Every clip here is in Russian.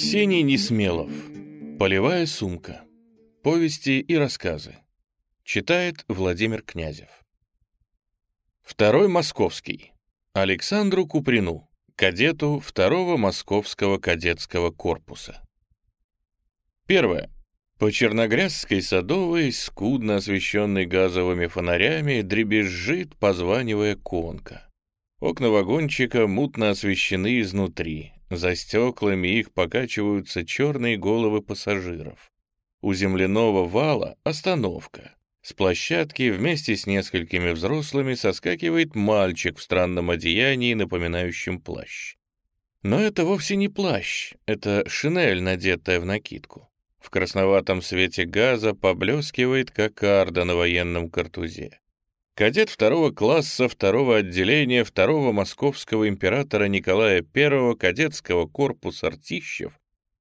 Арсений Несмелов. Полевая сумка. Повести и рассказы. Читает Владимир Князев. Второй московский. Александру Куприну, кадету второго московского кадетского корпуса. Первое. По Черногрязской садовой, скудно освещенной газовыми фонарями, дребезжит, позванивая конка. Окна вагончика мутно освещены изнутри. За стеклами их покачиваются черные головы пассажиров. У земляного вала остановка. С площадки вместе с несколькими взрослыми соскакивает мальчик в странном одеянии, напоминающем плащ. Но это вовсе не плащ, это шинель, надетая в накидку. В красноватом свете газа поблескивает кокарда на военном картузе. Кадет второго класса второго отделения второго московского императора Николая I кадетского корпуса Артищев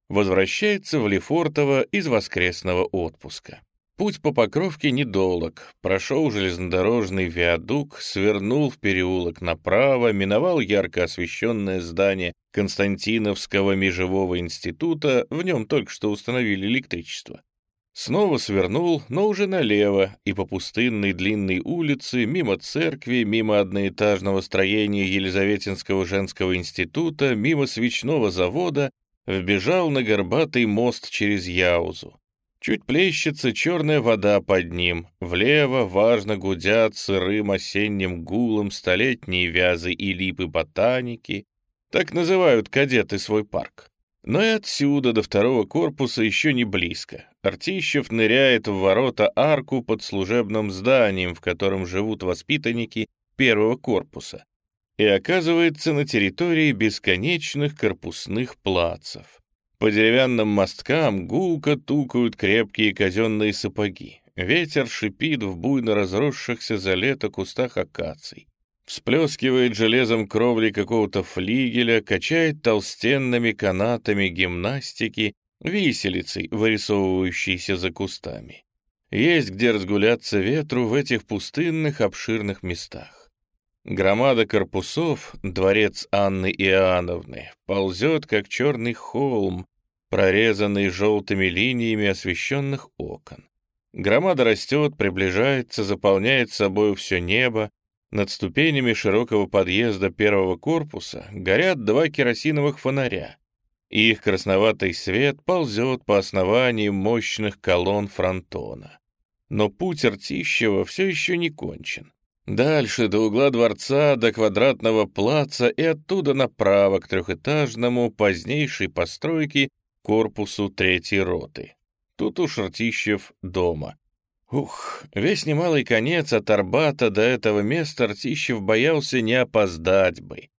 возвращается в Лефортово из воскресного отпуска. Путь по Покровке недолг, прошел железнодорожный виадук, свернул в переулок направо, миновал ярко освещенное здание Константиновского межевого института, в нем только что установили электричество. Снова свернул, но уже налево, и по пустынной длинной улице, мимо церкви, мимо одноэтажного строения Елизаветинского женского института, мимо свечного завода, вбежал на горбатый мост через Яузу. Чуть плещется черная вода под ним. Влево важно гудят сырым осенним гулом столетние вязы и липы ботаники. Так называют кадеты свой парк. Но и отсюда до второго корпуса еще не близко. Артищев ныряет в ворота арку под служебным зданием, в котором живут воспитанники первого корпуса, и оказывается на территории бесконечных корпусных плацев. По деревянным мосткам гулко тукают крепкие казенные сапоги. Ветер шипит в буйно разросшихся за лето кустах акаций. Всплескивает железом кровли какого-то флигеля, качает толстенными канатами гимнастики, виселицей, вырисовывающейся за кустами. Есть где разгуляться ветру в этих пустынных обширных местах. Громада корпусов, дворец Анны Иоанновны, ползет, как черный холм, прорезанный желтыми линиями освещенных окон. Громада растет, приближается, заполняет собой все небо. Над ступенями широкого подъезда первого корпуса горят два керосиновых фонаря. Их красноватый свет ползет по основанию мощных колонн фронтона. Но путь Ртищева все еще не кончен. Дальше до угла дворца, до квадратного плаца и оттуда направо к трехэтажному позднейшей постройке корпусу третьей роты. Тут уж Ртищев дома. Ух, весь немалый конец от Арбата до этого места Ртищев боялся не опоздать бы.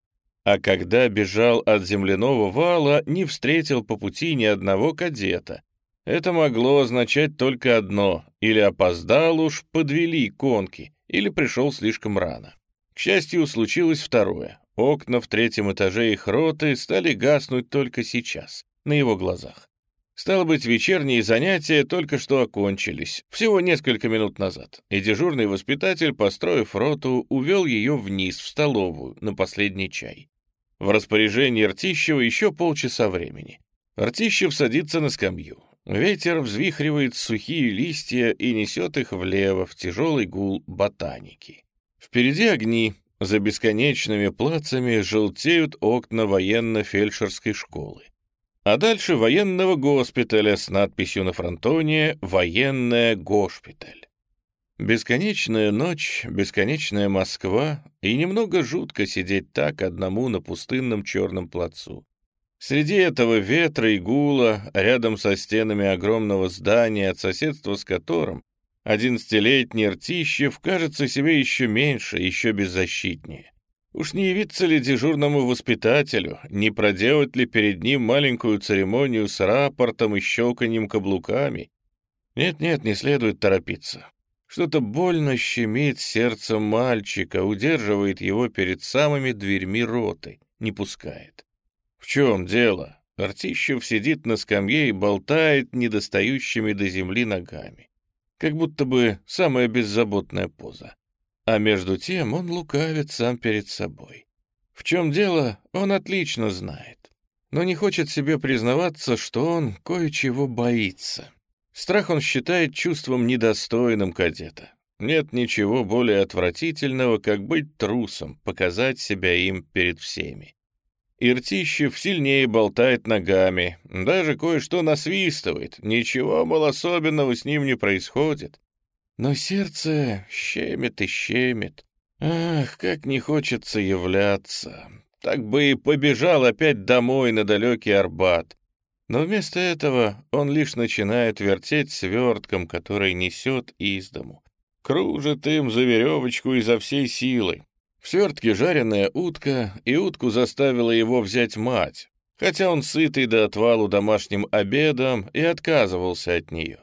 А когда бежал от земляного вала, не встретил по пути ни одного кадета. Это могло означать только одно — или опоздал уж, подвели конки — или пришел слишком рано. К счастью, случилось второе. Окна в третьем этаже их роты стали гаснуть только сейчас, на его глазах. Стало быть, вечерние занятия только что окончились, всего несколько минут назад, и дежурный воспитатель, построив роту, увел ее вниз, в столовую, на последний чай. В распоряжении Ртищева еще полчаса времени. Ртищев садится на скамью. Ветер взвихривает сухие листья и несет их влево в тяжелый гул ботаники. Впереди огни, за бесконечными плацами желтеют окна военно-фельдшерской школы. А дальше военного госпиталя с надписью на фронтоне «Военная госпиталь». Бесконечная ночь, бесконечная Москва, и немного жутко сидеть так одному на пустынном черном плацу. Среди этого ветра и гула, рядом со стенами огромного здания, от соседства с которым одиннадцатилетний Ртищев кажется себе еще меньше, еще беззащитнее. Уж не явиться ли дежурному воспитателю, не проделать ли перед ним маленькую церемонию с рапортом и щелканьем каблуками? Нет-нет, не следует торопиться. Что-то больно щемит сердце мальчика, удерживает его перед самыми дверьми роты, не пускает. «В чем дело?» Артищев сидит на скамье и болтает недостающими до земли ногами. Как будто бы самая беззаботная поза. А между тем он лукавит сам перед собой. В чем дело, он отлично знает. но не хочет себе признаваться, что он кое-чего боится. Страх он считает чувством недостойным кадета. Нет ничего более отвратительного, как быть трусом, показать себя им перед всеми. Иртищев сильнее болтает ногами, даже кое-что насвистывает, ничего, мол, особенного с ним не происходит. Но сердце щемит и щемит. Ах, как не хочется являться. Так бы и побежал опять домой на далекий Арбат. Но вместо этого он лишь начинает вертеть свертком, который несет из дому. Кружит им за веревочку изо всей силы. В свертке жареная утка, и утку заставила его взять мать, хотя он сытый до отвалу домашним обедом и отказывался от нее.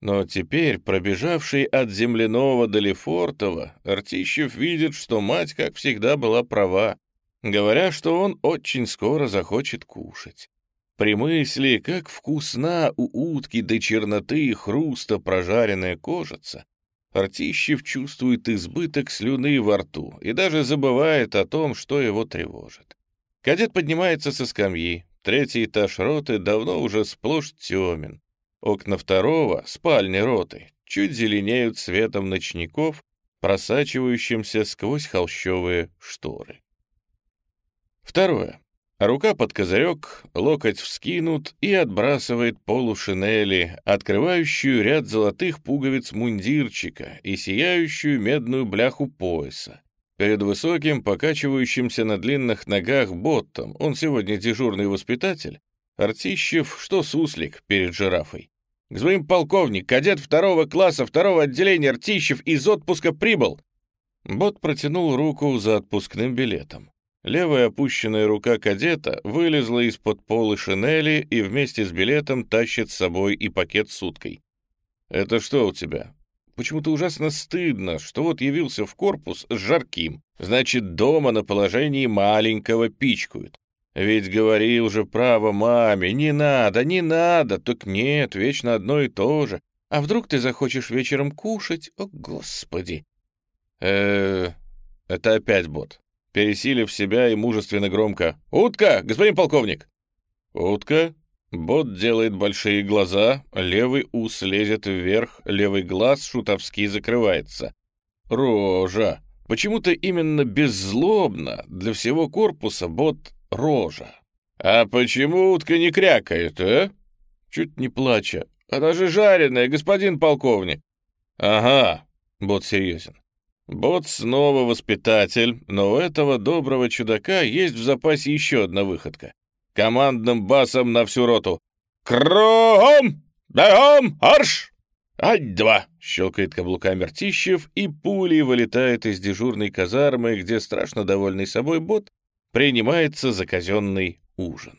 Но теперь, пробежавший от земляного до Лефортова, Артищев видит, что мать, как всегда, была права, говоря, что он очень скоро захочет кушать. При мысли, как вкусна у утки до черноты и хруста прожаренная кожица, Артищев чувствует избыток слюны во рту и даже забывает о том, что его тревожит. Кадет поднимается со скамьи. Третий этаж роты давно уже сплошь темен. Окна второго, спальни роты, чуть зеленеют светом ночников, просачивающимся сквозь холщовые шторы. Второе. Рука под козырек, локоть вскинут и отбрасывает полу шинели, открывающую ряд золотых пуговиц мундирчика и сияющую медную бляху пояса. Перед высоким, покачивающимся на длинных ногах боттом, он сегодня дежурный воспитатель, Артищев, что суслик перед жирафой. «Господин полковник, кадет второго класса второго отделения Артищев из отпуска прибыл!» Бот протянул руку за отпускным билетом. Левая опущенная рука кадета вылезла из-под полы шинели и вместе с билетом тащит с собой и пакет с уткой. «Это что у тебя?» Почему-то ужасно стыдно, что вот явился в корпус с жарким. Значит, дома на положении маленького пичкают. Ведь говорил же право маме, не надо, не надо, так нет, вечно одно и то же. А вдруг ты захочешь вечером кушать? О, Господи! э это опять бот пересилив себя и мужественно громко. «Утка, господин полковник!» «Утка?» Бот делает большие глаза, левый ус лезет вверх, левый глаз шутовски закрывается. «Рожа!» Почему-то именно беззлобно для всего корпуса бот «рожа». «А почему утка не крякает, а?» Чуть не плача. «Она же жареная, господин полковник!» «Ага», — бот серьезен. Бот снова воспитатель, но у этого доброго чудака есть в запасе еще одна выходка. Командным басом на всю роту. «Кругом! Бегом! Арш!» «Ать-два!» — щелкает каблуками Ртищев, и пулей вылетает из дежурной казармы, где страшно довольный собой бот принимается за казенный ужин.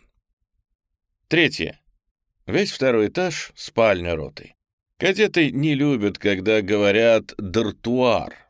Третье. Весь второй этаж — спальня роты. Кадеты не любят, когда говорят «дартуар»,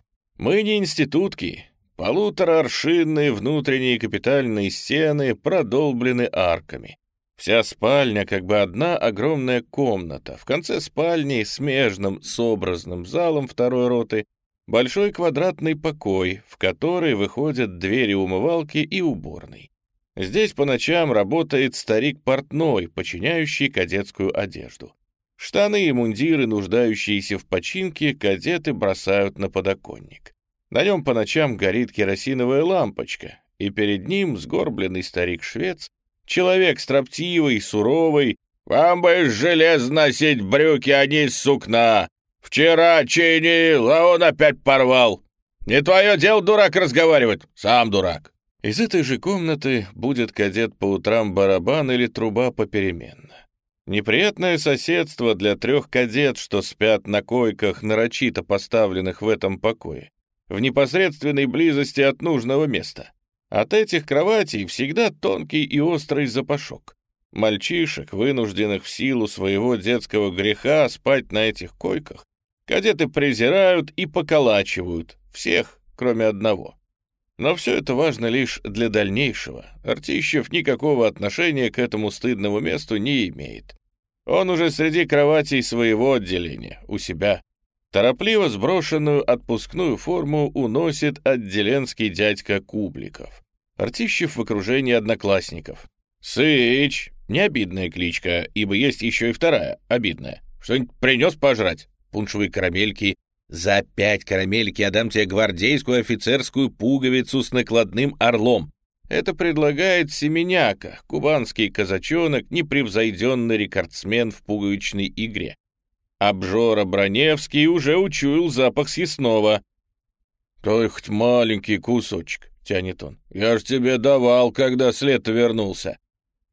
мы не институтки. Полутораоршинные внутренние капитальные стены продолблены арками. Вся спальня как бы одна огромная комната. В конце спальни, смежным с образным залом второй роты, большой квадратный покой, в который выходят двери умывалки и уборной. Здесь по ночам работает старик-портной, починяющий кадетскую одежду. Штаны и мундиры, нуждающиеся в починке, кадеты бросают на подоконник. На нем по ночам горит керосиновая лампочка, и перед ним сгорбленный старик-швец, человек строптивый, суровый. «Вам бы железно носить брюки, а не сукна! Вчера чинил, а он опять порвал! Не твое дело, дурак, разговаривать! Сам дурак!» Из этой же комнаты будет кадет по утрам барабан или труба попеременно. Неприятное соседство для трех кадет, что спят на койках, нарочито поставленных в этом покое, в непосредственной близости от нужного места. От этих кроватей всегда тонкий и острый запашок. Мальчишек, вынужденных в силу своего детского греха спать на этих койках, кадеты презирают и поколачивают, всех, кроме одного. Но все это важно лишь для дальнейшего. Артищев никакого отношения к этому стыдному месту не имеет. Он уже среди кроватей своего отделения, у себя. Торопливо сброшенную отпускную форму уносит отделенский дядька Кубликов. Артищев в окружении одноклассников. «Сыч, не обидная кличка, ибо есть еще и вторая, обидная. Что-нибудь принес пожрать? Пуншевые карамельки. За пять карамельки я дам тебе гвардейскую офицерскую пуговицу с накладным орлом. Это предлагает Семеняка, кубанский казачонок, непревзойденный рекордсмен в пуговичной игре. Обжора Броневский уже учуял запах съестного. «Той хоть маленький кусочек», — тянет он. «Я ж тебе давал, когда след вернулся».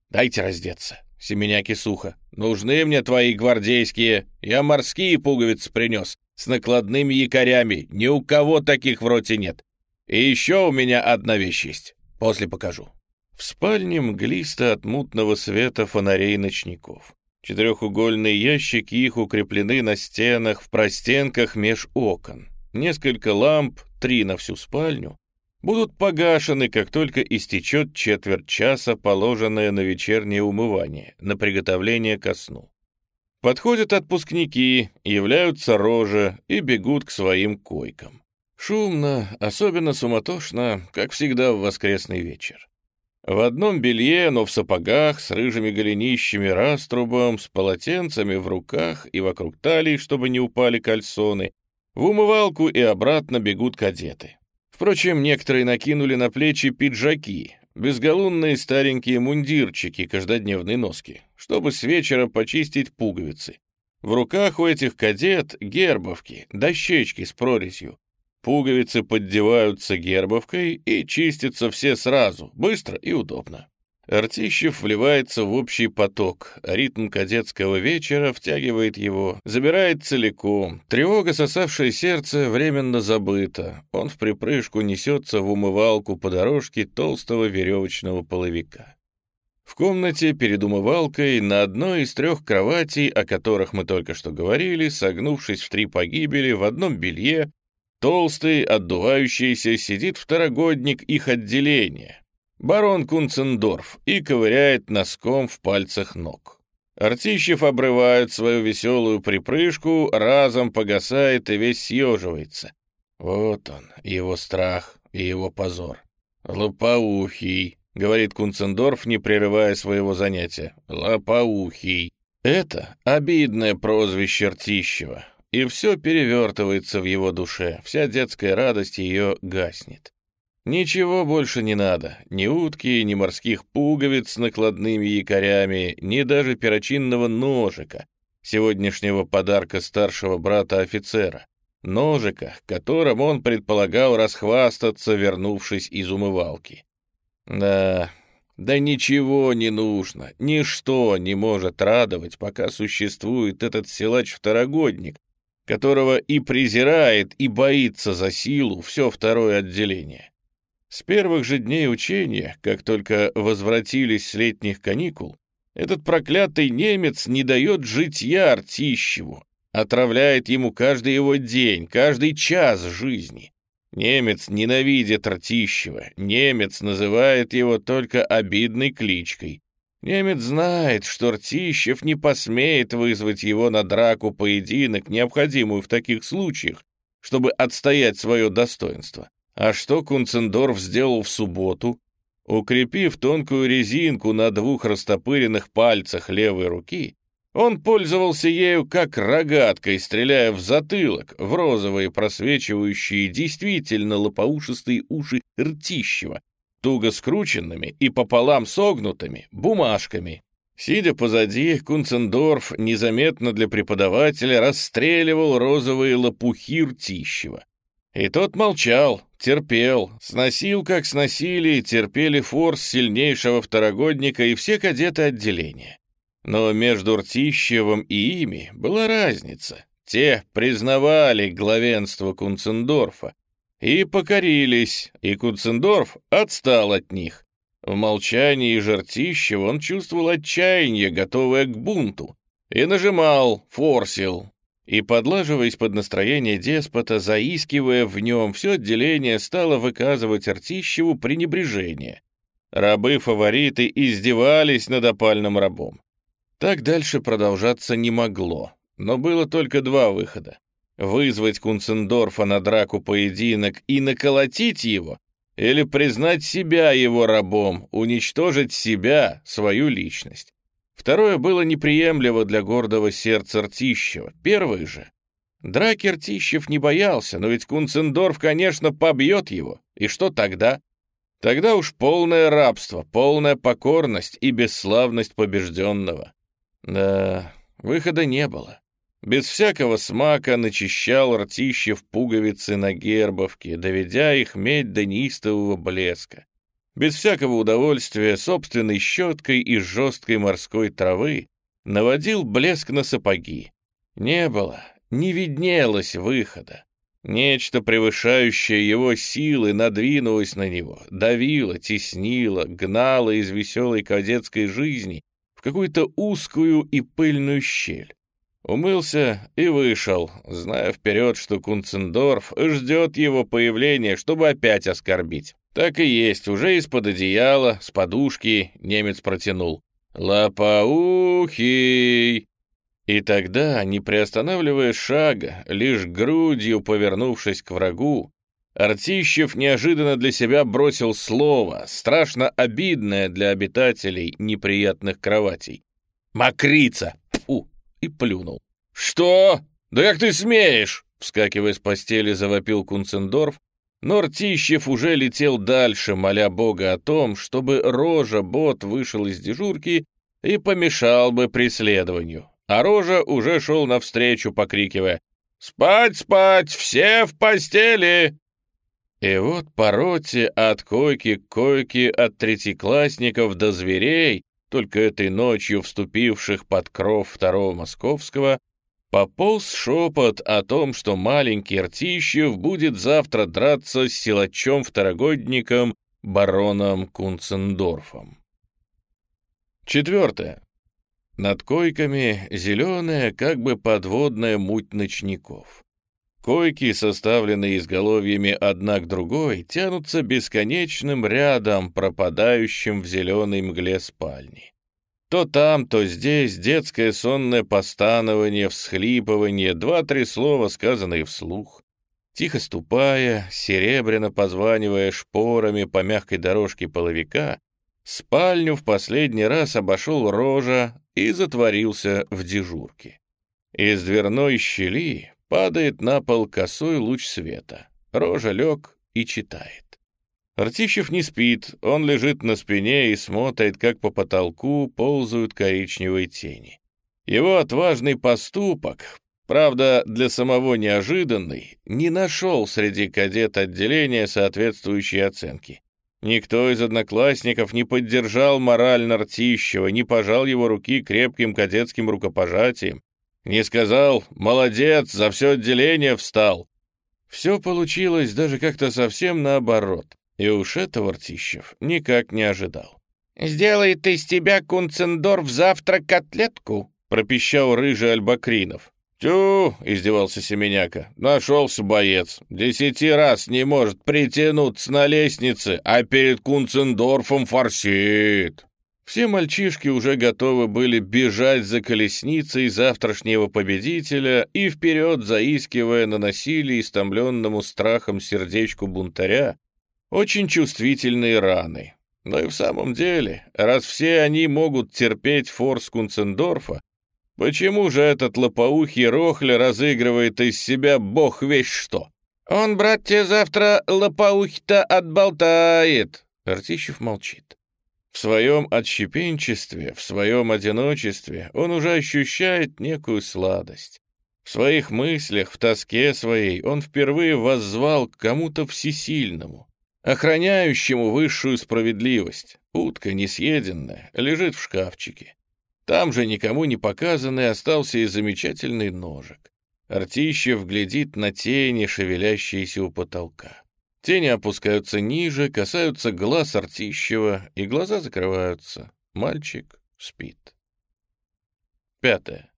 «Дайте раздеться». Семеняки сухо. «Нужны мне твои гвардейские. Я морские пуговицы принес, с накладными якорями. Ни у кого таких в роте нет. И еще у меня одна вещь есть. После покажу». В спальне мглисто от мутного света фонарей ночников. Четырехугольные ящики их укреплены на стенах, в простенках меж окон. Несколько ламп, три на всю спальню, будут погашены, как только истечет четверть часа, положенное на вечернее умывание, на приготовление ко сну. Подходят отпускники, являются рожи и бегут к своим койкам. Шумно, особенно суматошно, как всегда в воскресный вечер. В одном белье, но в сапогах, с рыжими голенищами, раструбом, с полотенцами в руках и вокруг талии, чтобы не упали кальсоны, в умывалку и обратно бегут кадеты. Впрочем, некоторые накинули на плечи пиджаки, безголунные старенькие мундирчики каждодневной носки, чтобы с вечера почистить пуговицы. В руках у этих кадет гербовки, дощечки с прорезью, Пуговицы поддеваются гербовкой и чистятся все сразу, быстро и удобно. Артищев вливается в общий поток, ритм кадетского вечера втягивает его, забирает целиком. Тревога, сосавшая сердце, временно забыта. Он в припрыжку несется в умывалку по дорожке толстого веревочного половика. В комнате перед умывалкой на одной из трех кроватей, о которых мы только что говорили, согнувшись в три погибели, в одном белье, Толстый, отдувающийся, сидит второгодник их отделения, барон Кунцендорф, и ковыряет носком в пальцах ног. Артищев обрывает свою веселую припрыжку, разом погасает и весь съеживается. Вот он, его страх и его позор. «Лопоухий», — говорит Кунцендорф, не прерывая своего занятия. «Лопоухий». Это обидное прозвище Ртищева и все перевертывается в его душе, вся детская радость ее гаснет. Ничего больше не надо, ни утки, ни морских пуговиц с накладными якорями, ни даже перочинного ножика, сегодняшнего подарка старшего брата-офицера, ножика, которым он предполагал расхвастаться, вернувшись из умывалки. Да, да ничего не нужно, ничто не может радовать, пока существует этот силач-второгодник, которого и презирает, и боится за силу все второе отделение. С первых же дней учения, как только возвратились с летних каникул, этот проклятый немец не дает житья Артищеву, отравляет ему каждый его день, каждый час жизни. Немец ненавидит Артищева, немец называет его только обидной кличкой, Немец знает, что Ртищев не посмеет вызвать его на драку поединок, необходимую в таких случаях, чтобы отстоять свое достоинство. А что Кунцендорф сделал в субботу? Укрепив тонкую резинку на двух растопыренных пальцах левой руки, он пользовался ею как рогаткой, стреляя в затылок, в розовые просвечивающие действительно лопоушистые уши Ртищева, туго скрученными и пополам согнутыми бумажками. Сидя позади, Кунцендорф незаметно для преподавателя расстреливал розовые лопухи Ртищева. И тот молчал, терпел, сносил, как сносили, терпели форс сильнейшего второгодника и все кадеты отделения. Но между Ртищевым и ими была разница. Те признавали главенство Кунцендорфа, и покорились, и Куцендорф отстал от них. В молчании Жертищева он чувствовал отчаяние, готовое к бунту, и нажимал, форсил. И, подлаживаясь под настроение деспота, заискивая в нем, все отделение стало выказывать Артищеву пренебрежение. Рабы-фавориты издевались над опальным рабом. Так дальше продолжаться не могло, но было только два выхода вызвать Кунцендорфа на драку поединок и наколотить его, или признать себя его рабом, уничтожить себя, свою личность. Второе было неприемлемо для гордого сердца Ртищева. Первое же. Драки Ртищев не боялся, но ведь Кунцендорф, конечно, побьет его. И что тогда? Тогда уж полное рабство, полная покорность и бесславность побежденного. Да, выхода не было. Без всякого смака начищал Ртищев пуговицы на гербовке, доведя их медь до неистового блеска. Без всякого удовольствия собственной щеткой из жесткой морской травы наводил блеск на сапоги. Не было, не виднелось выхода. Нечто, превышающее его силы, надвинулось на него, давило, теснило, гнало из веселой кадетской жизни в какую-то узкую и пыльную щель. Умылся и вышел, зная вперед, что Кунцендорф ждет его появления, чтобы опять оскорбить. Так и есть, уже из-под одеяла, с подушки немец протянул. «Лопоухий!» И тогда, не приостанавливая шага, лишь грудью повернувшись к врагу, Артищев неожиданно для себя бросил слово, страшно обидное для обитателей неприятных кроватей. «Мокрица!» Фу! и плюнул. «Что? Да как ты смеешь?» Вскакивая с постели, завопил Кунцендорф, но Ртищев уже летел дальше, моля Бога о том, чтобы Рожа Бот вышел из дежурки и помешал бы преследованию. А Рожа уже шел навстречу, покрикивая «Спать, спать! Все в постели!» И вот по роте от койки к койке, от третьеклассников до зверей, только этой ночью вступивших под кров второго московского, пополз шепот о том, что маленький Ртищев будет завтра драться с силачом-второгодником бароном Кунцендорфом. Четвертое. Над койками зеленая, как бы подводная муть ночников. Койки, составленные изголовьями одна к другой, тянутся бесконечным рядом, пропадающим в зеленой мгле спальни. То там, то здесь детское сонное постанование, всхлипывание, два-три слова, сказанные вслух. Тихо ступая, серебряно позванивая шпорами по мягкой дорожке половика, спальню в последний раз обошел рожа и затворился в дежурке. Из дверной щели Падает на пол косой луч света. Рожа лег и читает. Артищев не спит, он лежит на спине и смотрит, как по потолку ползают коричневые тени. Его отважный поступок, правда, для самого неожиданный, не нашел среди кадет отделения соответствующей оценки. Никто из одноклассников не поддержал морально Ртищева, не пожал его руки крепким кадетским рукопожатием, не сказал «молодец, за все отделение встал». Все получилось даже как-то совсем наоборот, и уж этого Ртищев никак не ожидал. «Сделает из тебя Кунцендорф завтра котлетку», — пропищал рыжий Альбакринов. «Тю!» — издевался Семеняка. «Нашелся боец. Десяти раз не может притянуться на лестнице, а перед Кунцендорфом форсит». Все мальчишки уже готовы были бежать за колесницей завтрашнего победителя и вперед заискивая на насилие истомленному страхом сердечку бунтаря очень чувствительные раны. Но и в самом деле, раз все они могут терпеть форс Кунцендорфа, почему же этот лопоухий Рохля разыгрывает из себя бог весь что? «Он, брат, тебе завтра лопоухий-то отболтает!» Артищев молчит. В своем отщепенчестве, в своем одиночестве он уже ощущает некую сладость. В своих мыслях, в тоске своей он впервые воззвал к кому-то всесильному, охраняющему высшую справедливость. Утка несъеденная лежит в шкафчике. Там же никому не показанный остался и замечательный ножик. Артищев глядит на тени, шевелящиеся у потолка. Тени опускаются ниже, касаются глаз Артищева, и глаза закрываются. Мальчик спит. Пятое.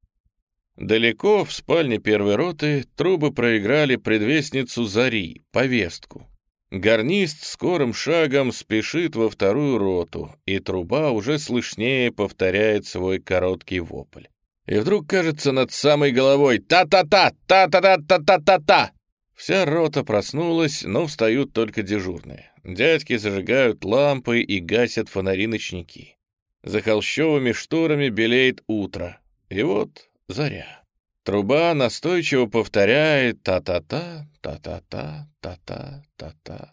Далеко, в спальне первой роты, трубы проиграли предвестницу Зари, повестку. Гарнист скорым шагом спешит во вторую роту, и труба уже слышнее повторяет свой короткий вопль. И вдруг кажется над самой головой «Та-та-та! Та-та-та-та-та-та-та!» Вся рота проснулась, но встают только дежурные. дядьки зажигают лампы и гасят фонари-ночники. За холщовыми шторами белеет утро, и вот заря. Труба настойчиво повторяет та-та-та, та-та-та, та-та, та-та.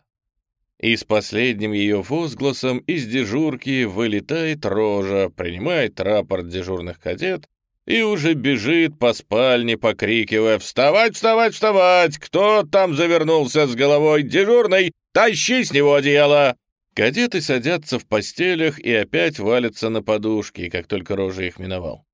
И с последним ее возгласом из дежурки вылетает рожа, принимает рапорт дежурных кадет и уже бежит по спальне, покрикивая «Вставать, вставать, вставать! Кто там завернулся с головой? Дежурный! Тащи с него одеяло!» Кадеты садятся в постелях и опять валятся на подушки, как только рожа их миновал.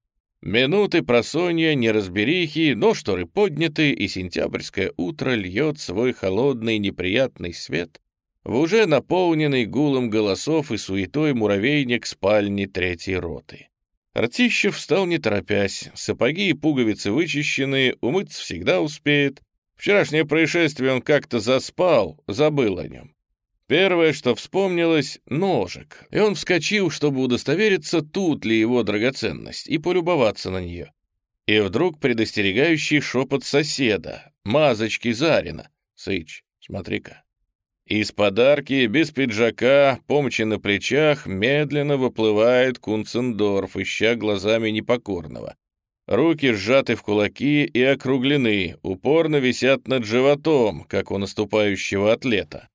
Минуты просонья, неразберихи, но шторы подняты, и сентябрьское утро льет свой холодный неприятный свет в уже наполненный гулом голосов и суетой муравейник спальни третьей роты. Артищев встал не торопясь, сапоги и пуговицы вычищенные, умыться всегда успеет. Вчерашнее происшествие он как-то заспал, забыл о нем. Первое, что вспомнилось — ножик, и он вскочил, чтобы удостовериться, тут ли его драгоценность, и полюбоваться на нее. И вдруг предостерегающий шепот соседа, мазочки Зарина. «Сыч, смотри-ка, из подарки, без пиджака, помощи на плечах, медленно выплывает Кунцендорф, ища глазами непокорного. Руки сжаты в кулаки и округлены, упорно висят над животом, как у наступающего атлета.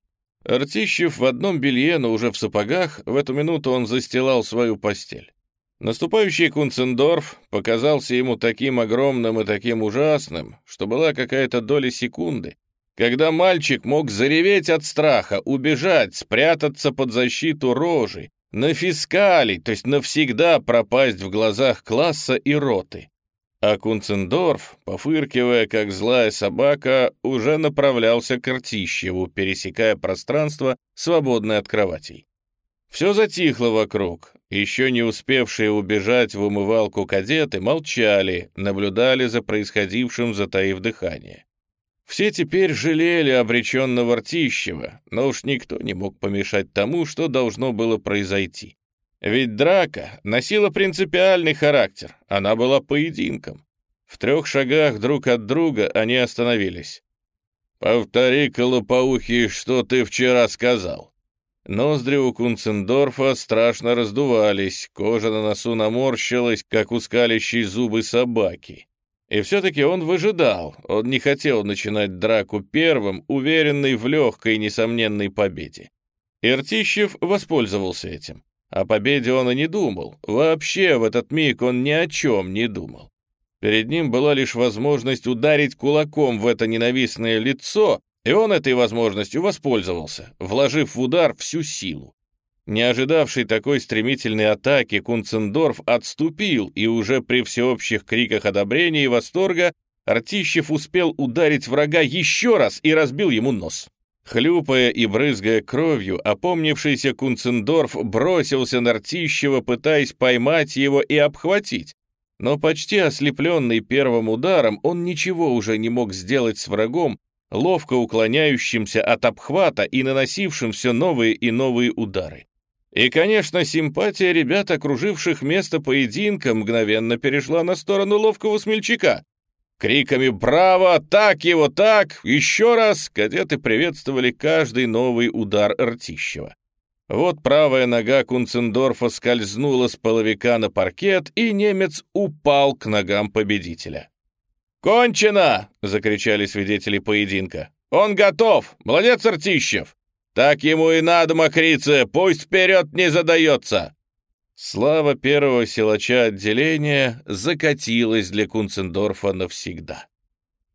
Артищев в одном белье, но уже в сапогах, в эту минуту он застилал свою постель. Наступающий Кунцендорф показался ему таким огромным и таким ужасным, что была какая-то доля секунды, когда мальчик мог зареветь от страха, убежать, спрятаться под защиту рожи, на фискали, то есть навсегда пропасть в глазах класса и роты. А Кунцендорф, пофыркивая, как злая собака, уже направлялся к Артищеву, пересекая пространство, свободное от кроватей. Все затихло вокруг. Еще не успевшие убежать в умывалку кадеты молчали, наблюдали за происходившим, затаив дыхание. Все теперь жалели обреченного Ртищева, но уж никто не мог помешать тому, что должно было произойти. Ведь драка носила принципиальный характер, она была поединком. В трех шагах друг от друга они остановились. «Повтори, Колопоухий, что ты вчера сказал». Ноздри у Кунцендорфа страшно раздувались, кожа на носу наморщилась, как у скалящей зубы собаки. И все-таки он выжидал, он не хотел начинать драку первым, уверенный в легкой несомненной победе. Иртищев воспользовался этим. О победе он и не думал, вообще в этот миг он ни о чем не думал. Перед ним была лишь возможность ударить кулаком в это ненавистное лицо, и он этой возможностью воспользовался, вложив в удар всю силу. Не ожидавший такой стремительной атаки, Кунцендорф отступил, и уже при всеобщих криках одобрения и восторга Артищев успел ударить врага еще раз и разбил ему нос. Хлюпая и брызгая кровью, опомнившийся Кунцендорф бросился на Артищева, пытаясь поймать его и обхватить. Но почти ослепленный первым ударом, он ничего уже не мог сделать с врагом, ловко уклоняющимся от обхвата и наносившим все новые и новые удары. И, конечно, симпатия ребят, окруживших место поединка, мгновенно перешла на сторону ловкого смельчака. Криками «Браво! Так его! Так! Еще раз!» кадеты приветствовали каждый новый удар Ртищева. Вот правая нога Кунцендорфа скользнула с половика на паркет, и немец упал к ногам победителя. «Кончено!» — закричали свидетели поединка. «Он готов! Молодец, Ртищев!» Так ему и надо, мокрица, пусть вперед не задается!» Слава первого силача отделения закатилась для Кунцендорфа навсегда.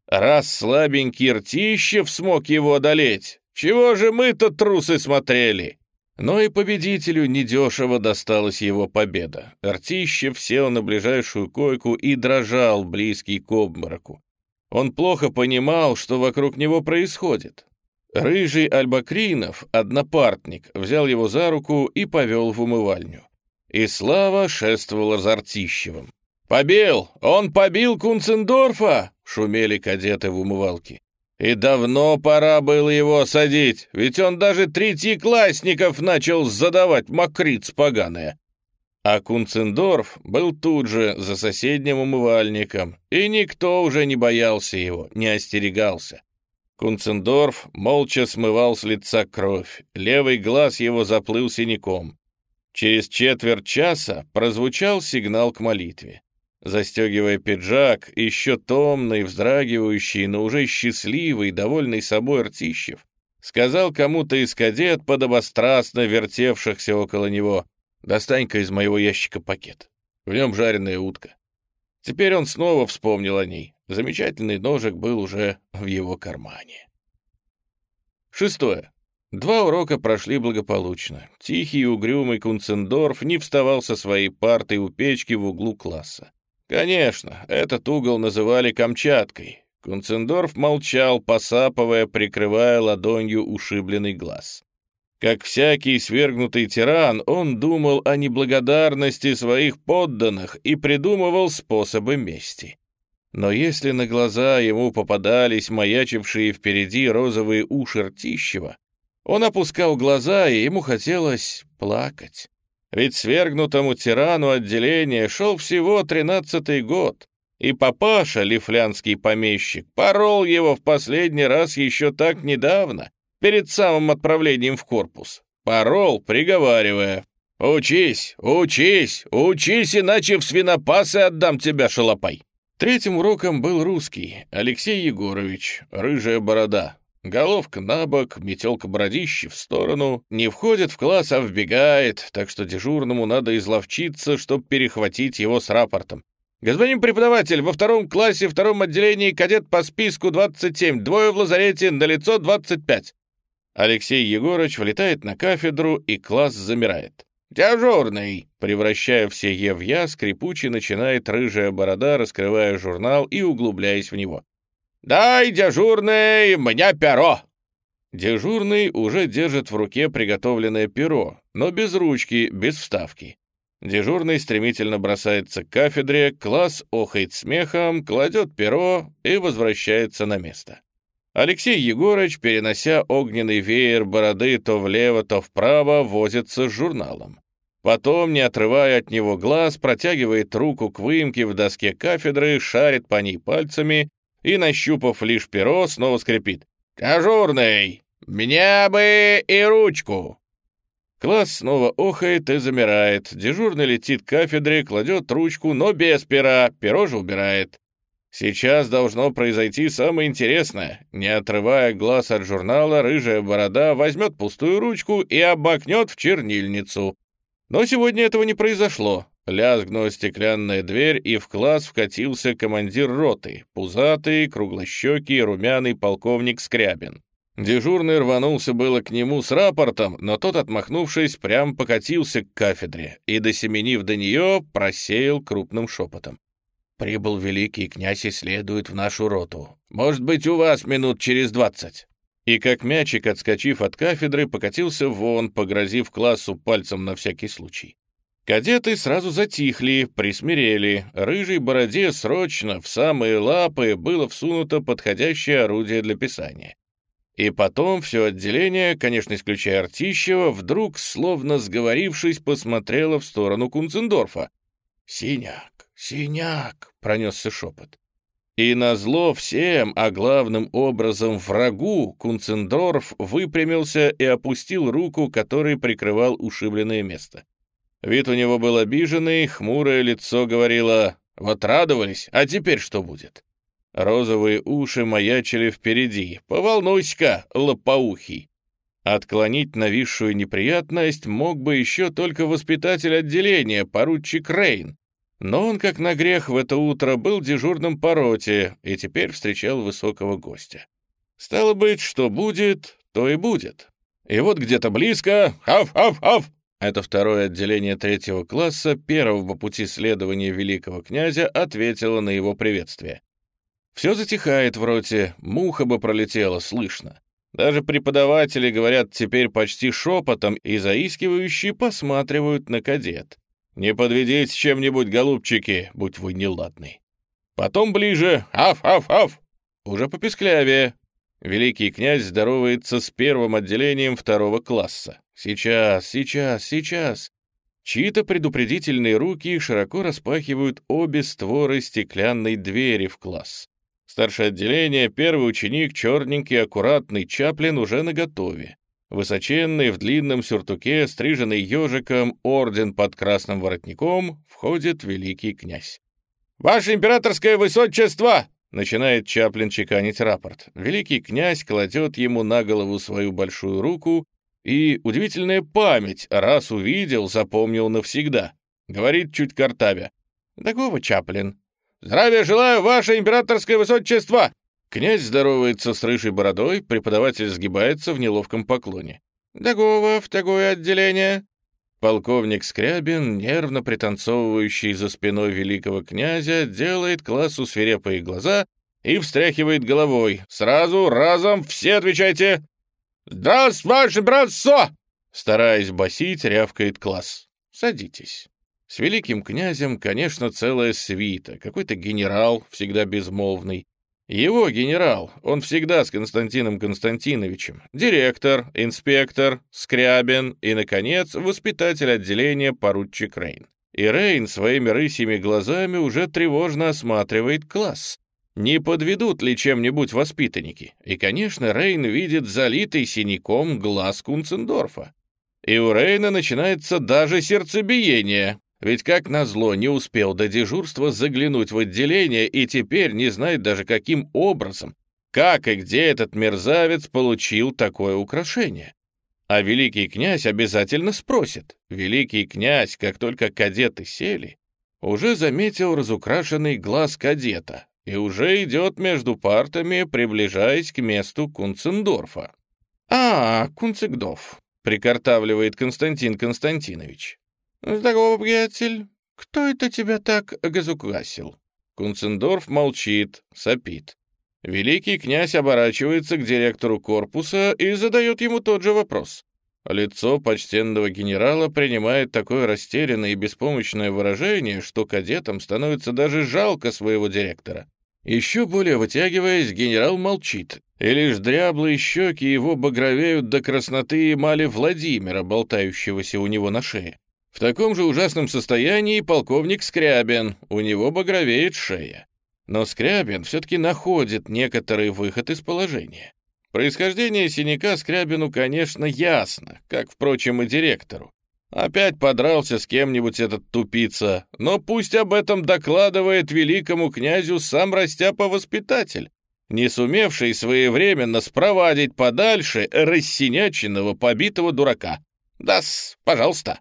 Раз слабенький Ртищев смог его одолеть, чего же мы-то трусы смотрели? Но и победителю недешево досталась его победа. Ртищев сел на ближайшую койку и дрожал, близкий к обмороку. Он плохо понимал, что вокруг него происходит. Рыжий Альбакринов, однопартник, взял его за руку и повел в умывальню. И Слава шествовала за Артищевым. «Побил! Он побил Кунцендорфа!» — шумели кадеты в умывалке. «И давно пора было его осадить, ведь он даже третьеклассников начал задавать мокриц поганая». А Кунцендорф был тут же за соседним умывальником, и никто уже не боялся его, не остерегался. Кунцендорф молча смывал с лица кровь, левый глаз его заплыл синяком. Через четверть часа прозвучал сигнал к молитве. Застегивая пиджак, еще томный, вздрагивающий, но уже счастливый, довольный собой Ртищев, сказал кому-то из кадет, подобострастно вертевшихся около него, «Достань-ка из моего ящика пакет. В нем жареная утка». Теперь он снова вспомнил о ней. Замечательный ножик был уже в его кармане. Шестое. Два урока прошли благополучно. Тихий и угрюмый Кунцендорф не вставал со своей партой у печки в углу класса. Конечно, этот угол называли Камчаткой. Кунцендорф молчал, посапывая, прикрывая ладонью ушибленный глаз. Как всякий свергнутый тиран, он думал о неблагодарности своих подданных и придумывал способы мести. Но если на глаза ему попадались маячившие впереди розовые уши Ртищева, он опускал глаза, и ему хотелось плакать. Ведь свергнутому тирану отделения шел всего тринадцатый год, и папаша, лифлянский помещик, порол его в последний раз еще так недавно, перед самым отправлением в корпус. Порол, приговаривая, «Учись, учись, учись, иначе в свинопасы отдам тебя, шалопай!» Третьим уроком был русский, Алексей Егорович, рыжая борода, Головка на бок, метелка бородище в сторону. Не входит в класс, а вбегает, так что дежурному надо изловчиться, чтобы перехватить его с рапортом. «Господин преподаватель, во втором классе, втором отделении кадет по списку 27, двое в лазарете, на лицо 25». Алексей Егорыч влетает на кафедру, и класс замирает. «Дежурный!» Превращая все «е» в «я», скрипучий начинает рыжая борода, раскрывая журнал и углубляясь в него. «Дай, дежурный, мне перо!» Дежурный уже держит в руке приготовленное перо, но без ручки, без вставки. Дежурный стремительно бросается к кафедре, класс охает смехом, кладет перо и возвращается на место. Алексей Егорыч, перенося огненный веер бороды то влево, то вправо, возится с журналом. Потом, не отрывая от него глаз, протягивает руку к выемке в доске кафедры, шарит по ней пальцами и, нащупав лишь перо, снова скрипит. «Дежурный! Меня бы и ручку!» Класс снова охает и замирает. Дежурный летит к кафедре, кладет ручку, но без пера, перо же убирает. Сейчас должно произойти самое интересное. Не отрывая глаз от журнала, рыжая борода возьмет пустую ручку и обмакнет в чернильницу. Но сегодня этого не произошло. Лязгнула стеклянная дверь, и в класс вкатился командир роты, пузатый, круглощекий, румяный полковник Скрябин. Дежурный рванулся было к нему с рапортом, но тот, отмахнувшись, прям покатился к кафедре и, досеменив до нее, просеял крупным шепотом. «Прибыл великий князь и следует в нашу роту. Может быть, у вас минут через двадцать». И как мячик, отскочив от кафедры, покатился вон, погрозив классу пальцем на всякий случай. Кадеты сразу затихли, присмирели. Рыжей бороде срочно в самые лапы было всунуто подходящее орудие для писания. И потом все отделение, конечно, исключая Артищева, вдруг, словно сговорившись, посмотрело в сторону Кунцендорфа. «Синяк, синяк!» — пронесся шепот. И назло всем, а главным образом врагу, Кунцендорф выпрямился и опустил руку, которой прикрывал ушибленное место. Вид у него был обиженный, хмурое лицо говорило «Вот радовались, а теперь что будет?» Розовые уши маячили впереди. «Поволнуйся-ка, лопоухий!» Отклонить нависшую неприятность мог бы еще только воспитатель отделения, поручик Рейн. Но он, как на грех, в это утро был дежурным по роте и теперь встречал высокого гостя. Стало быть, что будет, то и будет. И вот где-то близко «Хав-хав-хав!» Это второе отделение третьего класса первого по пути следования великого князя ответило на его приветствие. Все затихает в роте, муха бы пролетела, слышно. Даже преподаватели говорят теперь почти шепотом и заискивающие посматривают на кадет. «Не подведите чем-нибудь, голубчики, будь вы неладны». Потом ближе «Аф-аф-аф!» Уже пописклявее. Великий князь здоровается с первым отделением второго класса. Сейчас, сейчас, сейчас. Чьи-то предупредительные руки широко распахивают обе створы стеклянной двери в класс. Старшее отделение, первый ученик, черненький, аккуратный Чаплин уже наготове. Высоченный, в длинном сюртуке, стриженный ежиком, орден под красным воротником, входит великий князь. «Ваше императорское высочество!» — начинает Чаплин чеканить рапорт. Великий князь кладет ему на голову свою большую руку, и удивительная память, раз увидел, запомнил навсегда. Говорит чуть картавя. «Дагова, Чаплин». «Здравия желаю, ваше императорское высочество!» Князь здоровается с рыжей бородой, преподаватель сгибается в неловком поклоне. «Дагова, в такое отделение!» Полковник Скрябин, нервно пританцовывающий за спиной великого князя, делает классу свирепые глаза и встряхивает головой. «Сразу, разом, все отвечайте!» «Здравствуй, ваше братцо!» Стараясь басить, рявкает класс. «Садитесь». С великим князем, конечно, целая свита, какой-то генерал, всегда безмолвный. Его генерал, он всегда с Константином Константиновичем, директор, инспектор, Скрябин и, наконец, воспитатель отделения поручик Рейн. И Рейн своими рысьими глазами уже тревожно осматривает класс. Не подведут ли чем-нибудь воспитанники? И, конечно, Рейн видит залитый синяком глаз Кунцендорфа. И у Рейна начинается даже сердцебиение, ведь как назло не успел до дежурства заглянуть в отделение и теперь не знает даже каким образом, как и где этот мерзавец получил такое украшение. А великий князь обязательно спросит. Великий князь, как только кадеты сели, уже заметил разукрашенный глаз кадета, и уже идет между партами, приближаясь к месту Кунцендорфа. «А, Кунцегдов», — прикартавливает Константин Константинович. «Здорово, приятель. Кто это тебя так газукрасил?» Кунцендорф молчит, сопит. Великий князь оборачивается к директору корпуса и задает ему тот же вопрос. Лицо почтенного генерала принимает такое растерянное и беспомощное выражение, что кадетам становится даже жалко своего директора. Еще более вытягиваясь, генерал молчит, и лишь дряблые щеки его багровеют до красноты эмали Владимира, болтающегося у него на шее. В таком же ужасном состоянии полковник Скрябин, у него багровеет шея. Но Скрябин все-таки находит некоторый выход из положения. Происхождение синяка Скрябину, конечно, ясно, как, впрочем, и директору. Опять подрался с кем-нибудь этот тупица, но пусть об этом докладывает великому князю сам Растяпа-воспитатель, не сумевший своевременно спровадить подальше рассиняченного побитого дурака. Да-с, пожалуйста.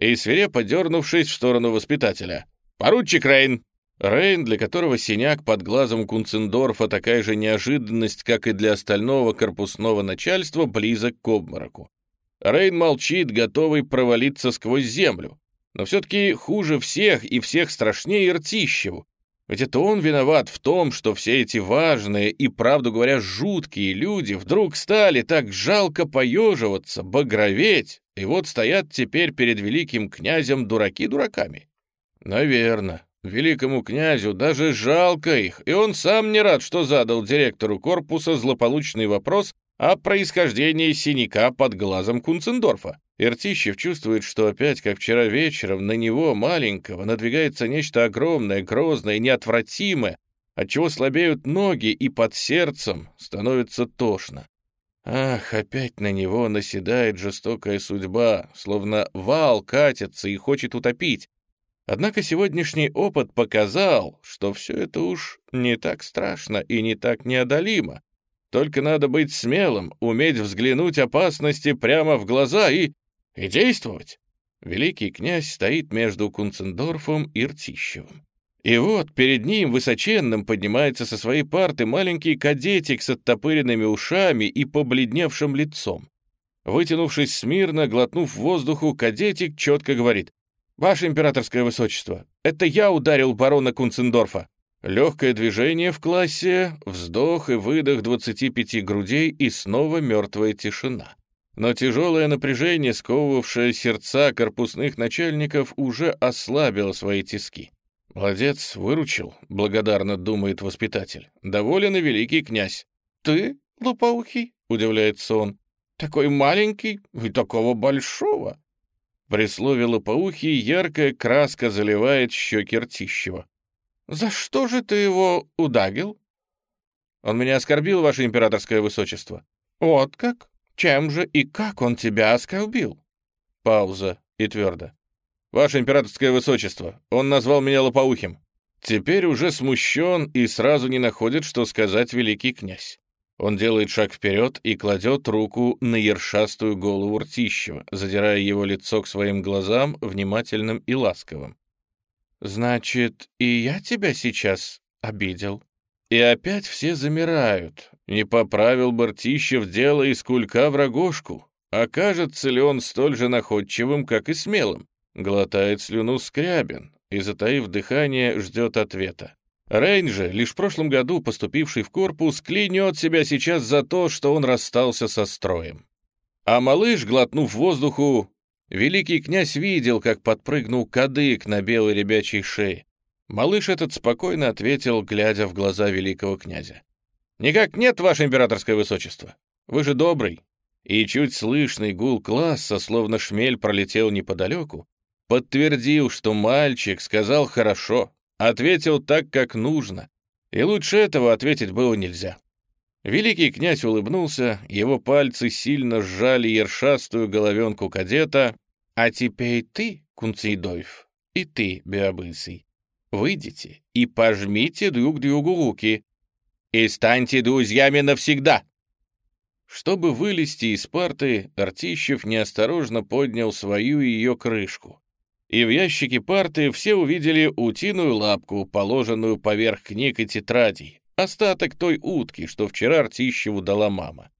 И свирепо дернувшись в сторону воспитателя. «Поручик Рейн!» Рейн, для которого синяк под глазом Кунцендорфа такая же неожиданность, как и для остального корпусного начальства, близок к обмороку. Рейн молчит, готовый провалиться сквозь землю. Но все-таки хуже всех и всех страшнее Ртищеву. Ведь это он виноват в том, что все эти важные и, правду говоря, жуткие люди вдруг стали так жалко поеживаться, багроветь, и вот стоят теперь перед великим князем дураки дураками. Наверно, великому князю даже жалко их, и он сам не рад, что задал директору корпуса злополучный вопрос о происхождении синяка под глазом Кунцендорфа. Иртищев чувствует, что опять, как вчера вечером, на него, маленького, надвигается нечто огромное, грозное, неотвратимое, отчего слабеют ноги и под сердцем становится тошно. Ах, опять на него наседает жестокая судьба, словно вал катится и хочет утопить. Однако сегодняшний опыт показал, что все это уж не так страшно и не так неодолимо. Только надо быть смелым, уметь взглянуть опасности прямо в глаза и... и действовать. Великий князь стоит между Кунцендорфом и Ртищевым. И вот перед ним высоченным поднимается со своей парты маленький кадетик с оттопыренными ушами и побледневшим лицом. Вытянувшись смирно, глотнув воздуху, кадетик четко говорит «Ваше императорское высочество, это я ударил барона Кунцендорфа». Легкое движение в классе, вздох и выдох 25 грудей и снова мертвая тишина. Но тяжелое напряжение, сковывавшее сердца корпусных начальников, уже ослабило свои тиски. «Молодец, выручил», — благодарно думает воспитатель. «Доволен и великий князь». «Ты, лопоухий?» — удивляется он. «Такой маленький и такого большого». При слове лопоухий яркая краска заливает щеки Ртищева. «За что же ты его удагил?» Он меня оскорбил, ваше императорское высочество?» «Вот как? Чем же и как он тебя оскорбил?» Пауза и твердо. «Ваше императорское высочество, он назвал меня лопоухим». Теперь уже смущен и сразу не находит, что сказать великий князь. Он делает шаг вперед и кладет руку на ершастую голову Ртищева, задирая его лицо к своим глазам, внимательным и ласковым. «Значит, и я тебя сейчас обидел?» И опять все замирают. Не поправил бы Ртищев дело из кулька в рогожку. Окажется ли он столь же находчивым, как и смелым? Глотает слюну скрябин и, затаив дыхание, ждет ответа. Рейн же, лишь в прошлом году поступивший в корпус, клянет себя сейчас за то, что он расстался со строем. А малыш, глотнув воздуху, великий князь видел, как подпрыгнул кадык на белой ребячей шее. Малыш этот спокойно ответил, глядя в глаза великого князя. «Никак нет, ваше императорское высочество. Вы же добрый, и чуть слышный гул класса, словно шмель пролетел неподалеку, подтвердил, что мальчик сказал хорошо, ответил так, как нужно, и лучше этого ответить было нельзя. Великий князь улыбнулся, его пальцы сильно сжали ершастую головенку кадета, «А теперь ты, Кунцейдойф, и ты, Беобысый, выйдите и пожмите друг другу руки, и станьте друзьями навсегда!» Чтобы вылезти из парты, Артищев неосторожно поднял свою ее крышку. И в ящике парты все увидели утиную лапку, положенную поверх книг и тетрадей, остаток той утки, что вчера Артищеву дала мама.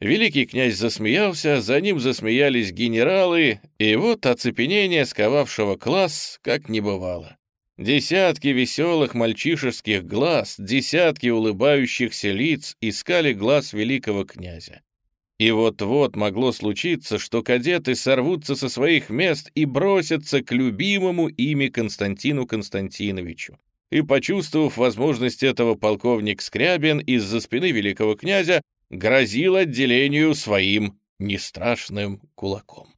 Великий князь засмеялся, за ним засмеялись генералы, и вот оцепенение сковавшего класс как не бывало. Десятки веселых мальчишеских глаз, десятки улыбающихся лиц искали глаз великого князя. И вот-вот могло случиться, что кадеты сорвутся со своих мест и бросятся к любимому ими Константину Константиновичу. И, почувствовав возможность этого, полковник Скрябин из-за спины великого князя грозил отделению своим нестрашным кулаком.